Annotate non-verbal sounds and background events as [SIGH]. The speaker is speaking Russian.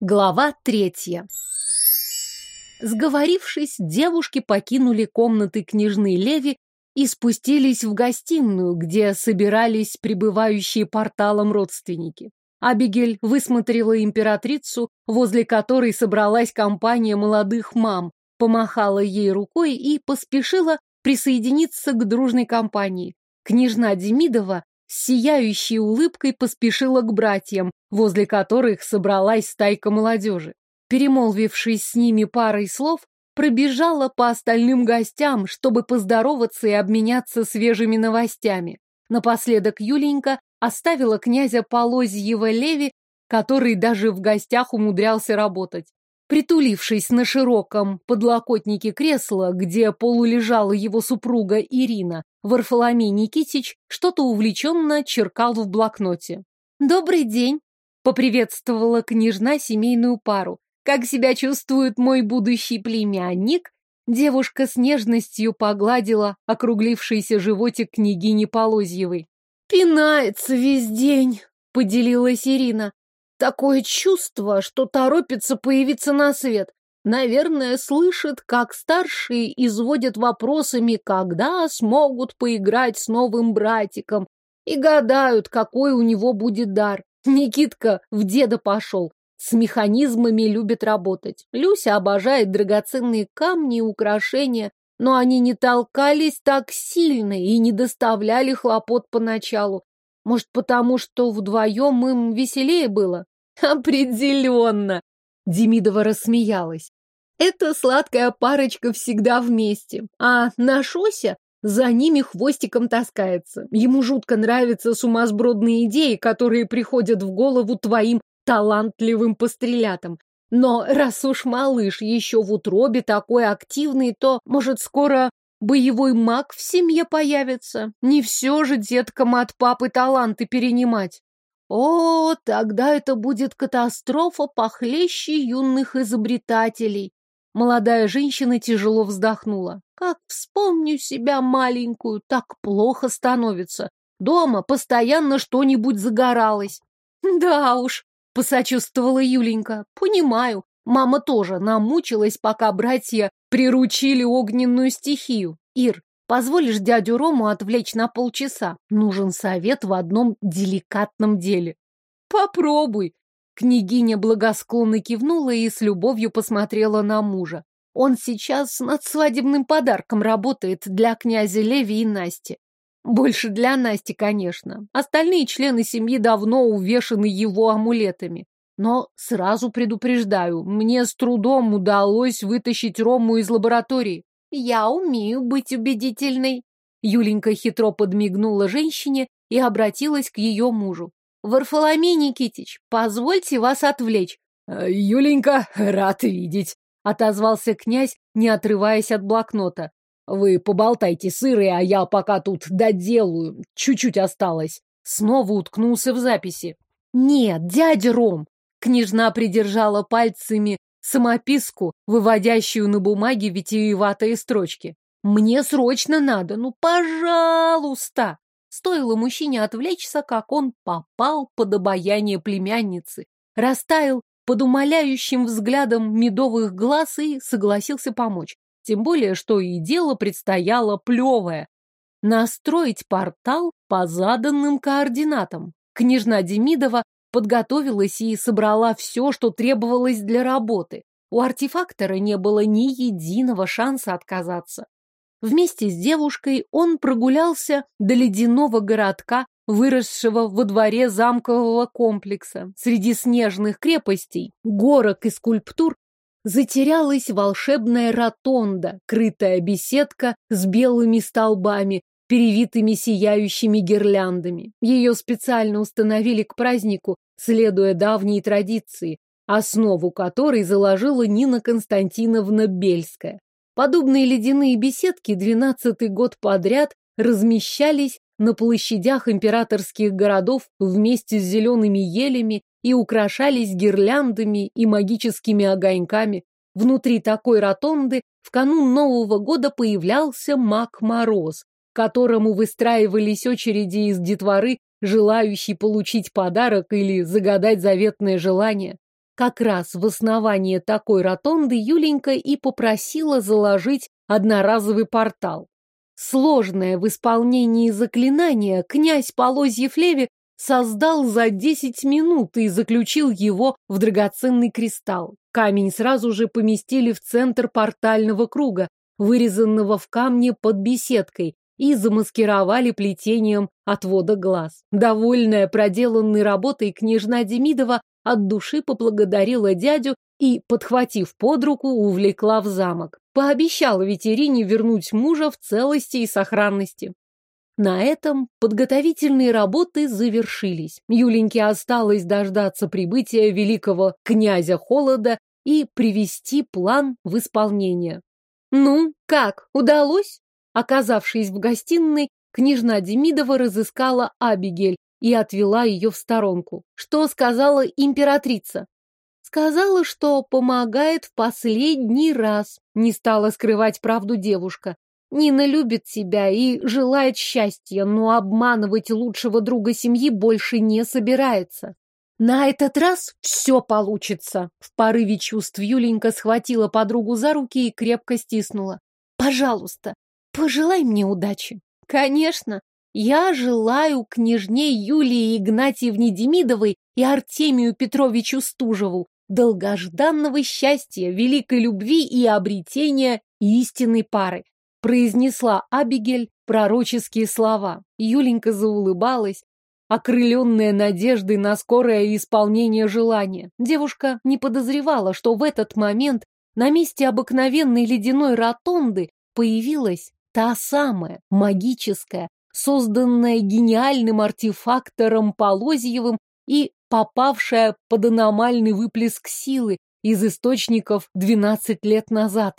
Глава третья. Сговорившись, девушки покинули комнаты княжны Леви и спустились в гостиную, где собирались прибывающие порталом родственники. Абигель высмотрела императрицу, возле которой собралась компания молодых мам, помахала ей рукой и поспешила присоединиться к дружной компании. Княжна Демидова с сияющей улыбкой поспешила к братьям, возле которых собралась стайка молодежи. Перемолвившись с ними парой слов, пробежала по остальным гостям, чтобы поздороваться и обменяться свежими новостями. Напоследок Юленька оставила князя Полозьева Леви, который даже в гостях умудрялся работать. Притулившись на широком подлокотнике кресла, где полулежала его супруга Ирина, Варфоломей Никитич что-то увлеченно черкал в блокноте. «Добрый день!» — поприветствовала княжна семейную пару. «Как себя чувствует мой будущий племянник?» Девушка с нежностью погладила округлившийся животик княгини Полозьевой. «Пинается весь день», — поделилась Ирина. «Такое чувство, что торопится появиться на свет. Наверное, слышит, как старшие изводят вопросами, когда смогут поиграть с новым братиком, и гадают, какой у него будет дар. Никитка в деда пошел. С механизмами любит работать. Люся обожает драгоценные камни и украшения, но они не толкались так сильно и не доставляли хлопот поначалу. Может, потому что вдвоем им веселее было? [LAUGHS] Определенно! Демидова рассмеялась. Эта сладкая парочка всегда вместе, а Нашося за ними хвостиком таскается. Ему жутко нравятся сумасбродные идеи, которые приходят в голову твоим талантливым пострелятам. Но раз уж малыш еще в утробе такой активный, то, может, скоро боевой маг в семье появится. Не все же деткам от папы таланты перенимать. О, тогда это будет катастрофа похлеще юных изобретателей. Молодая женщина тяжело вздохнула. Как вспомню себя маленькую, так плохо становится. Дома постоянно что-нибудь загоралось. [LAUGHS] Да уж, Посочувствовала Юленька. Понимаю, мама тоже намучилась, пока братья приручили огненную стихию. Ир, позволишь дядю Рому отвлечь на полчаса? Нужен совет в одном деликатном деле. Попробуй. Княгиня благосклонно кивнула и с любовью посмотрела на мужа. Он сейчас над свадебным подарком работает для князя Леви и Насти. Больше для Насти, конечно. Остальные члены семьи давно увешаны его амулетами. Но сразу предупреждаю, мне с трудом удалось вытащить Рому из лаборатории. Я умею быть убедительной. Юленька хитро подмигнула женщине и обратилась к ее мужу. Варфоломей Никитич, позвольте вас отвлечь. «Э, Юленька, рад видеть, отозвался князь, не отрываясь от блокнота. Вы поболтайте сыры, а я пока тут доделаю. Чуть-чуть осталось. Снова уткнулся в записи. Нет, дядя Ром. Княжна придержала пальцами самописку, выводящую на бумаге витиеватые строчки. Мне срочно надо, ну, пожалуйста. Стоило мужчине отвлечься, как он попал под обаяние племянницы, растаял под умоляющим взглядом медовых глаз и согласился помочь. Тем более, что и дело предстояло плевое. Настроить портал по заданным координатам. Княжна Демидова подготовилась и собрала все, что требовалось для работы. У артефактора не было ни единого шанса отказаться. Вместе с девушкой он прогулялся до ледяного городка, выросшего во дворе замкового комплекса. Среди снежных крепостей, горок и скульптур затерялась волшебная ротонда, крытая беседка с белыми столбами, перевитыми сияющими гирляндами. Ее специально установили к празднику, следуя давней традиции, основу которой заложила Нина Константиновна Бельская. Подобные ледяные беседки двенадцатый год подряд размещались на площадях императорских городов вместе с зелеными елями и украшались гирляндами и магическими огоньками. Внутри такой ротонды в канун Нового года появлялся маг Мороз, которому выстраивались очереди из детворы, желающие получить подарок или загадать заветное желание. Как раз в основании такой ротонды Юленька и попросила заложить одноразовый портал. Сложное в исполнении заклинание князь Полозьев-Леви создал за десять минут и заключил его в драгоценный кристалл. Камень сразу же поместили в центр портального круга, вырезанного в камне под беседкой, и замаскировали плетением отвода глаз. Довольная проделанной работой княжна Демидова от души поблагодарила дядю и, подхватив под руку, увлекла в замок. Пообещала ветерине вернуть мужа в целости и сохранности. На этом подготовительные работы завершились. Юленьке осталось дождаться прибытия великого князя Холода и привести план в исполнение. «Ну, как, удалось?» Оказавшись в гостиной, княжна Демидова разыскала Абигель и отвела ее в сторонку. Что сказала императрица? Сказала, что помогает в последний раз. Не стала скрывать правду девушка. Нина любит тебя и желает счастья, но обманывать лучшего друга семьи больше не собирается. На этот раз все получится. В порыве чувств Юленька схватила подругу за руки и крепко стиснула. Пожалуйста, пожелай мне удачи. Конечно, я желаю княжне Юлии Игнатьевне Демидовой и Артемию Петровичу Стужеву долгожданного счастья, великой любви и обретения истинной пары. Произнесла Абигель пророческие слова. Юленька заулыбалась, окрыленная надеждой на скорое исполнение желания. Девушка не подозревала, что в этот момент на месте обыкновенной ледяной ротонды появилась та самая магическая, созданная гениальным артефактором Полозьевым и попавшая под аномальный выплеск силы из источников 12 лет назад.